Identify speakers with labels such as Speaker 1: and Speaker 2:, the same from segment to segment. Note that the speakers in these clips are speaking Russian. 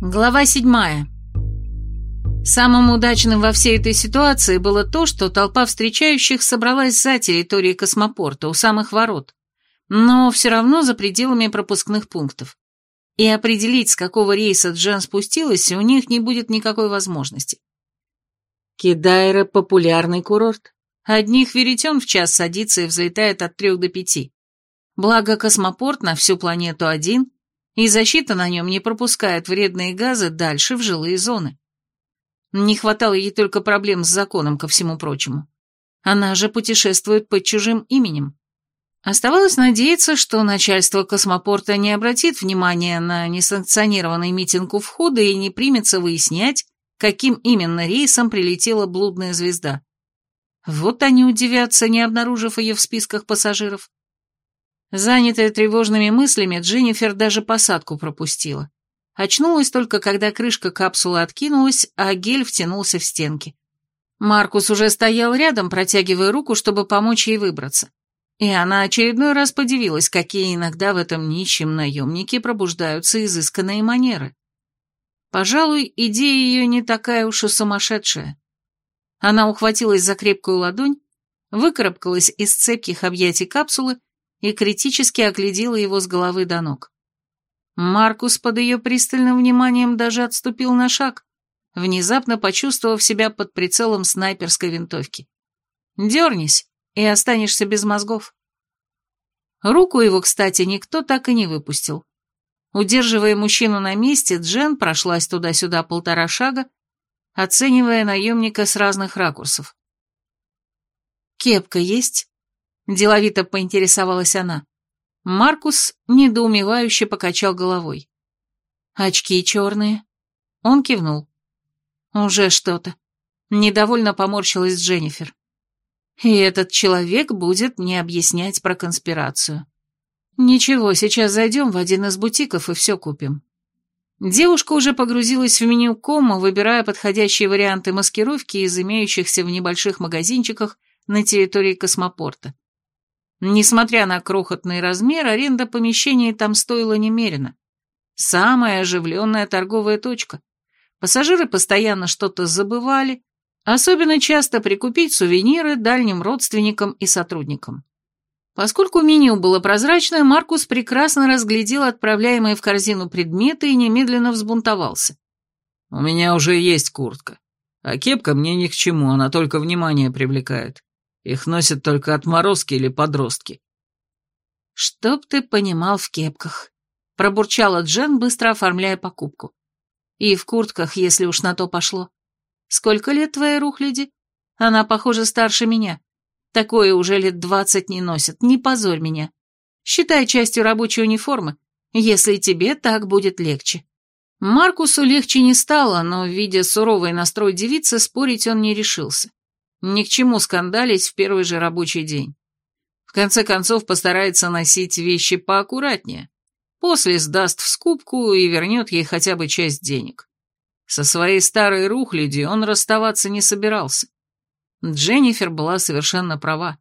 Speaker 1: Глава седьмая. Самым удачным во всей этой ситуации было то, что толпа встречающих собралась за территорией космопорта, у самых ворот, но все равно за пределами пропускных пунктов. И определить, с какого рейса Джен спустилась, у них не будет никакой возможности. Кидайра – популярный курорт. Одних веретен в час садится и взлетает от трех до пяти. Благо, космопорт на всю планету один, и защита на нем не пропускает вредные газы дальше в жилые зоны. Не хватало ей только проблем с законом ко всему прочему. Она же путешествует под чужим именем. Оставалось надеяться, что начальство космопорта не обратит внимания на несанкционированный митинг у входа и не примется выяснять, каким именно рейсом прилетела блудная звезда. Вот они удивятся, не обнаружив ее в списках пассажиров. Занятая тревожными мыслями, Дженнифер даже посадку пропустила. Очнулась только, когда крышка капсулы откинулась, а гель втянулся в стенки. Маркус уже стоял рядом, протягивая руку, чтобы помочь ей выбраться. И она очередной раз подивилась, какие иногда в этом нищем наемнике пробуждаются изысканные манеры. Пожалуй, идея ее не такая уж и сумасшедшая. Она ухватилась за крепкую ладонь, выкарабкалась из цепких объятий капсулы и критически оглядела его с головы до ног. Маркус под ее пристальным вниманием даже отступил на шаг, внезапно почувствовав себя под прицелом снайперской винтовки. «Дернись, и останешься без мозгов». Руку его, кстати, никто так и не выпустил. Удерживая мужчину на месте, Джен прошлась туда-сюда полтора шага, оценивая наемника с разных ракурсов. «Кепка есть?» – деловито поинтересовалась она. Маркус недоумевающе покачал головой. «Очки черные?» Он кивнул. «Уже что-то». Недовольно поморщилась Дженнифер. «И этот человек будет мне объяснять про конспирацию». «Ничего, сейчас зайдем в один из бутиков и все купим». Девушка уже погрузилась в меню кома, выбирая подходящие варианты маскировки из имеющихся в небольших магазинчиках на территории космопорта. Несмотря на крохотный размер, аренда помещений там стоила немерено. Самая оживленная торговая точка. Пассажиры постоянно что-то забывали, особенно часто прикупить сувениры дальним родственникам и сотрудникам. Поскольку меню было прозрачное, Маркус прекрасно разглядел отправляемые в корзину предметы и немедленно взбунтовался.
Speaker 2: «У меня уже есть куртка. А кепка мне ни к чему, она только внимание привлекает. Их носят только отморозки или подростки».
Speaker 1: «Чтоб ты понимал в кепках», — пробурчала Джен, быстро оформляя покупку. «И в куртках, если уж на то пошло. Сколько лет твоей рухляди? Она, похоже, старше меня». Такое уже лет двадцать не носят, не позорь меня. Считай частью рабочей униформы, если тебе так будет легче». Маркусу легче не стало, но, видя суровый настрой девицы, спорить он не решился. Ни к чему скандалить в первый же рабочий день. В конце концов, постарается носить вещи поаккуратнее. После сдаст в скупку и вернет ей хотя бы часть денег. Со своей старой рухлядью он расставаться не собирался. Дженнифер была совершенно права.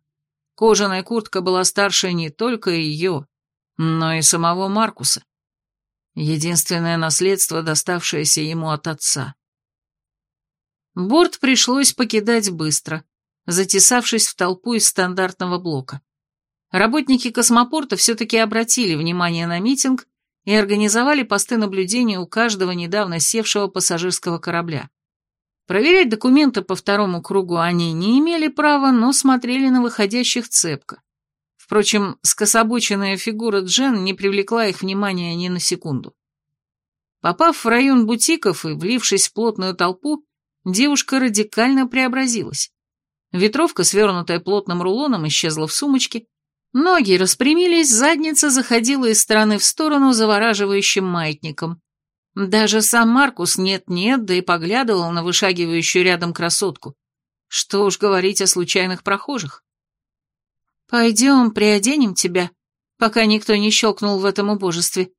Speaker 1: Кожаная куртка была старше не только ее, но и самого Маркуса. Единственное наследство, доставшееся ему от отца. Борт пришлось покидать быстро, затесавшись в толпу из стандартного блока. Работники космопорта все-таки обратили внимание на митинг и организовали посты наблюдения у каждого недавно севшего пассажирского корабля. Проверять документы по второму кругу они не имели права, но смотрели на выходящих цепко. Впрочем, скособоченная фигура Джен не привлекла их внимания ни на секунду. Попав в район бутиков и влившись в плотную толпу, девушка радикально преобразилась. Ветровка, свернутая плотным рулоном, исчезла в сумочке, ноги распрямились, задница заходила из стороны в сторону завораживающим маятником. Даже сам Маркус нет-нет, да и поглядывал на вышагивающую рядом красотку. Что уж говорить о случайных прохожих. «Пойдем, приоденем тебя», пока никто не щелкнул в этом убожестве.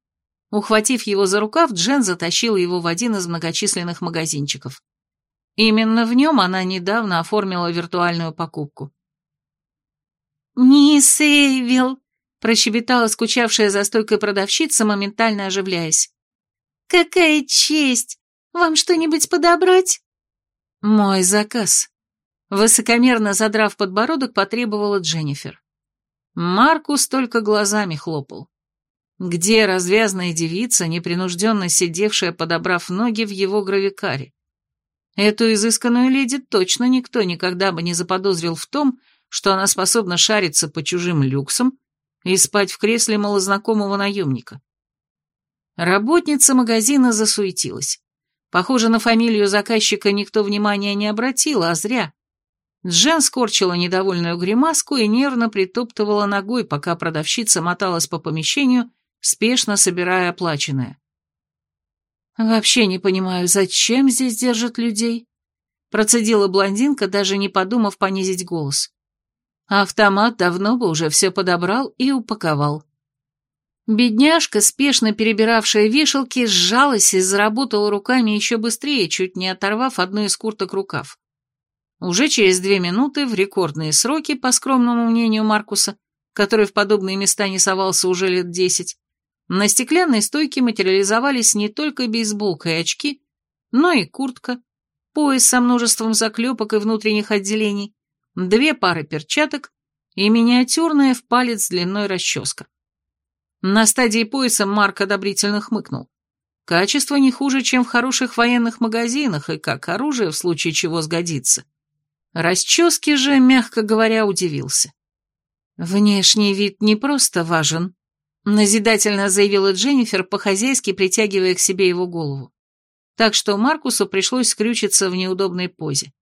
Speaker 1: Ухватив его за рукав, Джен затащил его в один из многочисленных магазинчиков. Именно в нем она недавно оформила виртуальную покупку. «Мисс Эйвилл!» – прощебетала скучавшая за стойкой продавщица, моментально оживляясь. «Какая честь! Вам что-нибудь подобрать?» «Мой заказ», — высокомерно задрав подбородок, потребовала Дженнифер. Маркус только глазами хлопал. Где развязная девица, непринужденно сидевшая, подобрав ноги в его гравикаре? Эту изысканную леди точно никто никогда бы не заподозрил в том, что она способна шариться по чужим люксам и спать в кресле малознакомого наемника. Работница магазина засуетилась. Похоже, на фамилию заказчика никто внимания не обратил, а зря. Джен скорчила недовольную гримаску и нервно притоптывала ногой, пока продавщица моталась по помещению, спешно собирая оплаченное. «Вообще не понимаю, зачем здесь держат людей?» Процедила блондинка, даже не подумав понизить голос. Автомат давно бы уже все подобрал и упаковал. Бедняжка, спешно перебиравшая вешалки, сжалась и заработала руками еще быстрее, чуть не оторвав одну из курток рукав. Уже через две минуты, в рекордные сроки, по скромному мнению Маркуса, который в подобные места не совался уже лет десять, на стеклянной стойке материализовались не только бейсболка и очки, но и куртка, пояс со множеством заклепок и внутренних отделений, две пары перчаток и миниатюрная в палец длиной расческа. На стадии пояса Марк одобрительно хмыкнул. Качество не хуже, чем в хороших военных магазинах, и как оружие в случае чего сгодится. Расчески же, мягко говоря, удивился. Внешний вид не просто важен, назидательно заявила Дженнифер, по-хозяйски притягивая к себе его голову. Так что Маркусу пришлось скрючиться в неудобной позе.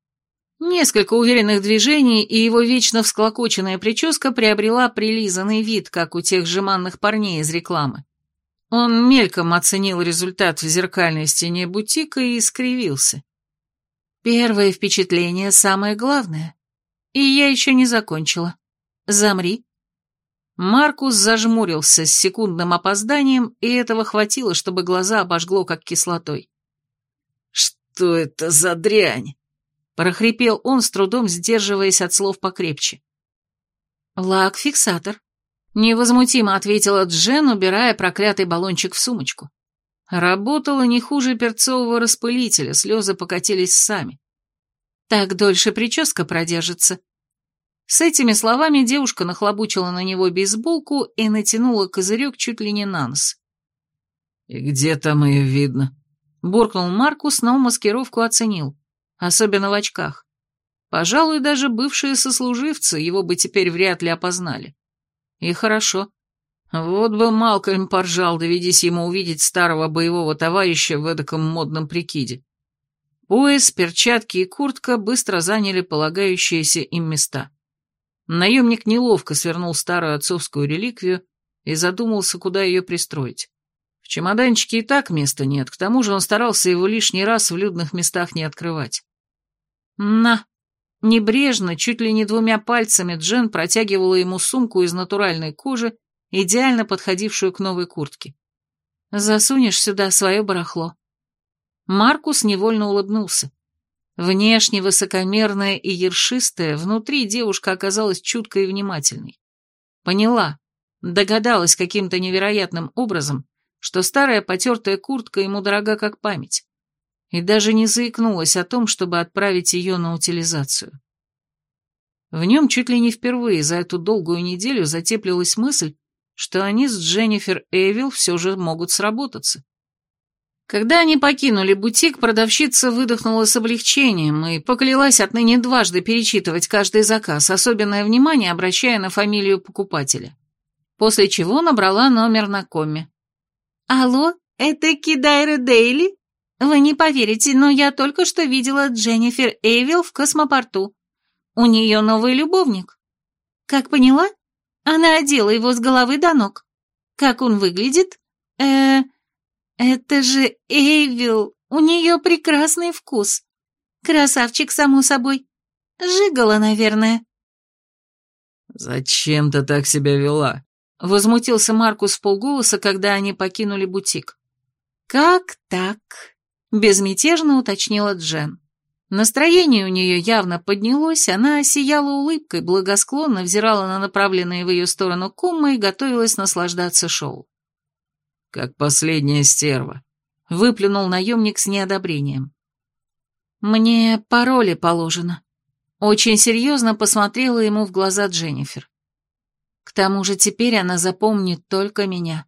Speaker 1: Несколько уверенных движений, и его вечно всклокоченная прическа приобрела прилизанный вид, как у тех жеманных парней из рекламы. Он мельком оценил результат в зеркальной стене бутика и скривился. Первое впечатление самое главное. И я еще не закончила. Замри. Маркус зажмурился с секундным опозданием, и этого хватило, чтобы глаза обожгло как кислотой.
Speaker 2: «Что это за дрянь?»
Speaker 1: прохрипел он, с трудом сдерживаясь от слов покрепче. «Лак-фиксатор», — невозмутимо ответила Джен, убирая проклятый баллончик в сумочку. Работала не хуже перцового распылителя, слезы покатились сами. Так дольше прическа продержится. С этими словами девушка нахлобучила на него бейсболку и натянула козырек чуть ли не на нос.
Speaker 2: «И где там ее видно?» — буркнул Маркус, но маскировку оценил особенно в очках. Пожалуй, даже бывшие сослуживцы его бы теперь вряд ли опознали. И хорошо. Вот бы Малкольм поржал, доведись ему увидеть старого боевого товарища в эдаком модном прикиде. Пояс, перчатки и куртка быстро заняли полагающиеся им места. Наемник неловко свернул старую отцовскую реликвию и задумался, куда ее пристроить. В чемоданчике и так места нет, к тому же он старался его лишний раз в людных местах не открывать. «На!» Небрежно, чуть ли не двумя пальцами, Джен протягивала ему сумку из натуральной кожи, идеально подходившую к новой куртке. «Засунешь сюда свое барахло». Маркус невольно улыбнулся. Внешне высокомерная и ершистая, внутри девушка оказалась чуткой и внимательной. Поняла, догадалась каким-то невероятным образом, что старая потертая куртка ему дорога как память и даже не заикнулась о том, чтобы отправить ее на утилизацию. В нем чуть ли не впервые за эту долгую неделю затеплилась мысль, что они с Дженнифер Эйвил все же могут сработаться. Когда они покинули бутик, продавщица выдохнула с облегчением и поклялась отныне дважды перечитывать каждый заказ, особенное внимание обращая на фамилию покупателя. После чего набрала номер на коме. «Алло, это Кидайра Дейли?» Вы не поверите, но я только что видела Дженнифер Эйвил в космопорту. У нее новый любовник. Как поняла? Она одела его с головы до ног. Как он выглядит? Э, это же Эйвил. У нее прекрасный вкус. Красавчик, само собой. Жигала, наверное. «Зачем ты так себя вела?» — возмутился Маркус в полголоса, когда они покинули бутик.
Speaker 1: «Как так?» Безмятежно уточнила Джен. Настроение у нее явно поднялось, она сияла улыбкой, благосклонно взирала на направленные в ее сторону коммы и готовилась наслаждаться шоу.
Speaker 2: «Как последняя стерва», —
Speaker 1: выплюнул наемник с неодобрением. «Мне пароли положено». Очень серьезно посмотрела ему в глаза Дженнифер. К тому же теперь она запомнит только меня.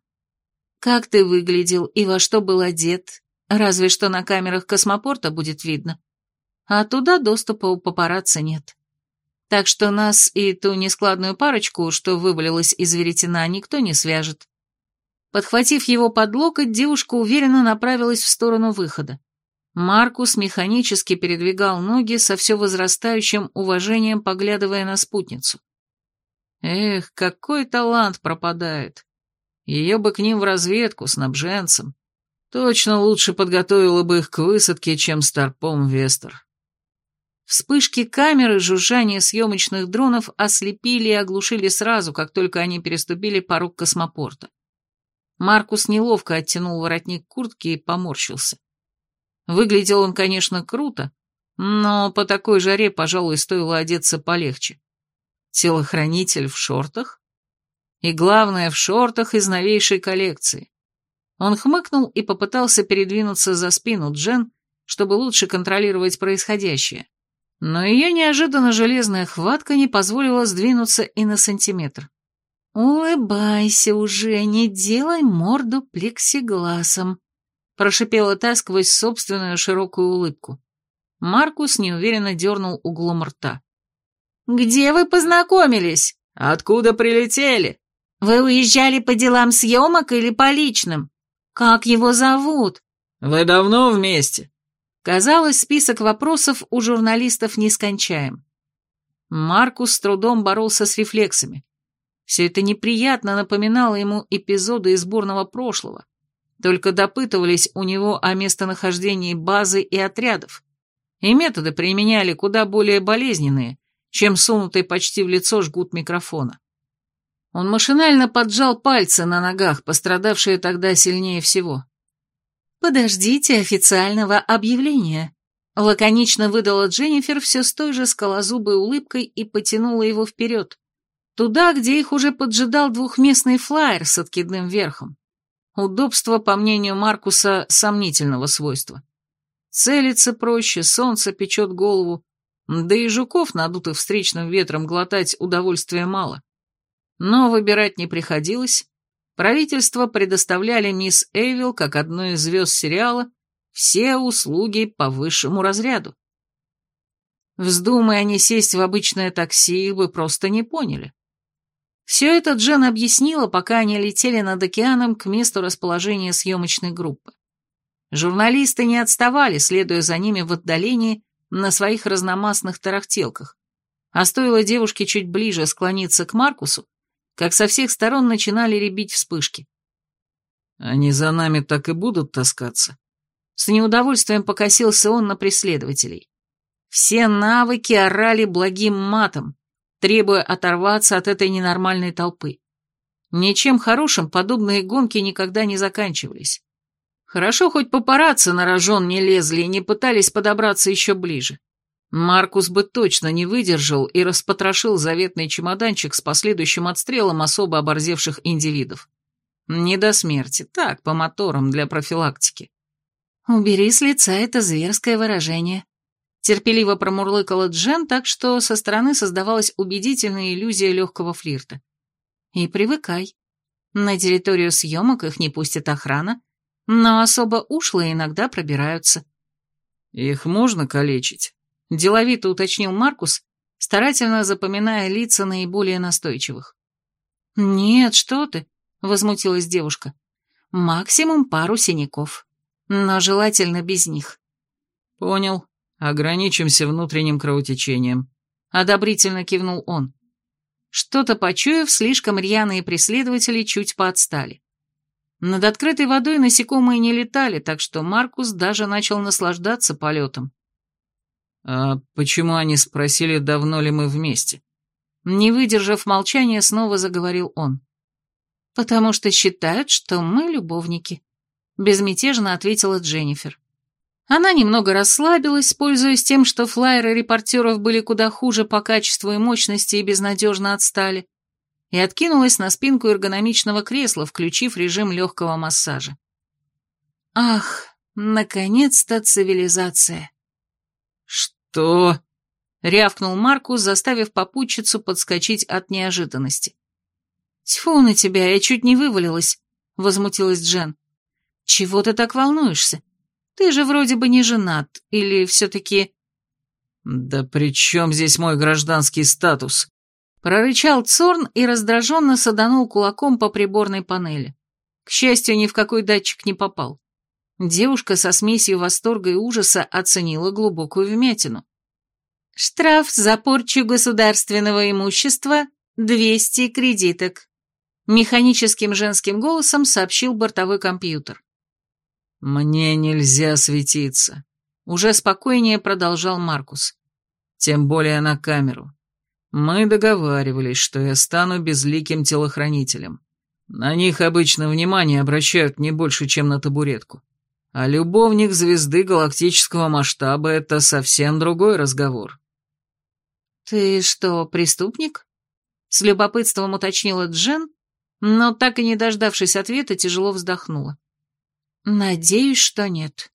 Speaker 1: Как ты выглядел и во что был одет, разве что на камерах космопорта будет видно. А туда доступа у папарацци нет. Так что нас и ту нескладную парочку, что вывалилась из веретена, никто не свяжет. Подхватив его под локоть, девушка уверенно направилась в сторону выхода. Маркус механически передвигал ноги со все возрастающим уважением, поглядывая на спутницу. Эх, какой талант пропадает. Ее бы к ним в разведку, снабженцем. Точно лучше подготовила бы их к высадке, чем Старпом Вестер. Вспышки камеры, жужжание съемочных дронов ослепили и оглушили сразу, как только они переступили порог космопорта. Маркус неловко оттянул воротник куртки и поморщился. Выглядел он, конечно, круто, но по такой жаре, пожалуй, стоило одеться полегче. Телохранитель в шортах? И главное, в шортах из новейшей коллекции. Он хмыкнул и попытался передвинуться за спину Джен, чтобы лучше контролировать происходящее. Но ее неожиданно железная хватка не позволила сдвинуться и на сантиметр. «Улыбайся уже, не делай морду плексигласом», прошипела та сквозь собственную широкую улыбку. Маркус неуверенно дернул углом рта. «Где вы познакомились? Откуда прилетели? Вы уезжали по делам съемок или по личным? Как его зовут?»
Speaker 2: «Вы давно вместе?»
Speaker 1: Казалось, список вопросов у журналистов нескончаем. Маркус с трудом боролся с рефлексами. Все это неприятно напоминало ему эпизоды из бурного прошлого, только допытывались у него о местонахождении базы и отрядов, и методы применяли куда более болезненные, чем сунутый почти в лицо жгут микрофона. Он машинально поджал пальцы на ногах, пострадавшие тогда сильнее всего. «Подождите официального объявления», — лаконично выдала Дженнифер все с той же скалозубой улыбкой и потянула его вперед, туда, где их уже поджидал двухместный флайер с откидным верхом. Удобство, по мнению Маркуса, сомнительного свойства. Целиться проще, солнце печет голову, да и жуков, надутых встречным ветром, глотать удовольствия мало. Но выбирать не приходилось. Правительство предоставляли мисс Эйвил, как одной из звезд сериала, все услуги по высшему разряду. Вздумая они сесть в обычное такси, бы просто не поняли. Все это Джен объяснила, пока они летели над океаном к месту расположения съемочной группы. Журналисты не отставали, следуя за ними в отдалении на своих разномастных тарахтелках. А стоило девушке чуть ближе склониться к Маркусу, как со всех сторон начинали ребить вспышки.
Speaker 2: «Они за нами так и будут таскаться?»
Speaker 1: С неудовольствием покосился он на преследователей. Все навыки орали благим матом, требуя оторваться от этой ненормальной толпы. Ничем хорошим подобные гонки никогда не заканчивались. Хорошо, хоть папарацци на рожон не лезли и не пытались подобраться еще ближе. Маркус бы точно не выдержал и распотрошил заветный чемоданчик с последующим отстрелом особо оборзевших индивидов. Не до смерти, так, по моторам для профилактики. «Убери с лица это зверское выражение», Терпеливо промурлыкала Джен, так что со стороны создавалась убедительная иллюзия легкого флирта. И привыкай. На территорию съемок их не пустит охрана, но особо ушлые иногда пробираются.
Speaker 2: «Их можно калечить?» — деловито уточнил Маркус, старательно запоминая лица наиболее настойчивых.
Speaker 1: «Нет, что ты», — возмутилась девушка. «Максимум пару синяков, но желательно без них».
Speaker 2: «Понял», «Ограничимся внутренним кровотечением», — одобрительно кивнул он.
Speaker 1: Что-то почуяв, слишком рьяные преследователи чуть поотстали. Над открытой водой насекомые не летали, так что Маркус даже начал наслаждаться полетом.
Speaker 2: «А почему они спросили, давно ли мы вместе?»
Speaker 1: Не выдержав молчания, снова заговорил он. «Потому что считают, что мы любовники», — безмятежно ответила Дженнифер. Она немного расслабилась, пользуясь тем, что флайеры репортеров были куда хуже по качеству и мощности и безнадежно отстали, и откинулась на спинку эргономичного кресла, включив режим легкого массажа. Ах, наконец-то цивилизация.
Speaker 2: Что?
Speaker 1: Рявкнул Маркус, заставив попутчицу подскочить от неожиданности. «Тьфу на тебя, я чуть не вывалилась», — возмутилась Джен. «Чего ты так волнуешься? Ты же вроде бы не женат, или все-таки...»
Speaker 2: «Да при чем здесь мой гражданский статус?»
Speaker 1: Прорычал Цорн и раздраженно саданул кулаком по приборной панели. К счастью, ни в какой датчик не попал. Девушка со смесью восторга и ужаса оценила глубокую вмятину. «Штраф за порчу государственного имущества — 200 кредиток», — механическим женским голосом сообщил бортовой компьютер.
Speaker 2: «Мне нельзя светиться», — уже спокойнее продолжал Маркус. «Тем более на камеру. Мы договаривались, что я стану безликим телохранителем. На них обычно внимание обращают не больше, чем на табуретку. А любовник звезды галактического масштаба — это совсем другой разговор.
Speaker 1: «Ты что, преступник?» — с любопытством уточнила Джен, но так и не дождавшись ответа, тяжело вздохнула. «Надеюсь, что нет.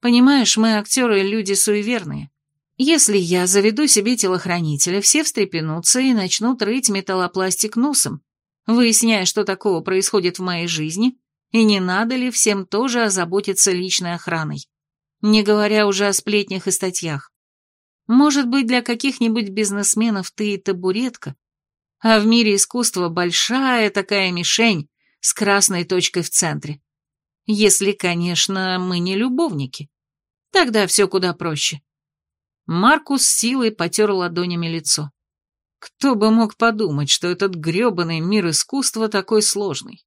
Speaker 1: Понимаешь, мы, актеры, люди суеверные. Если я заведу себе телохранителя, все встрепенутся и начнут рыть металлопластик носом, выясняя, что такого происходит в моей жизни, и не надо ли всем тоже озаботиться личной охраной, не говоря уже о сплетнях и статьях. Может быть, для каких-нибудь бизнесменов ты и табуретка, а в мире искусства большая такая мишень с красной точкой в центре. Если, конечно, мы не любовники. Тогда все куда проще. Маркус силой потер ладонями лицо. Кто бы мог подумать, что этот грёбаный мир искусства такой сложный.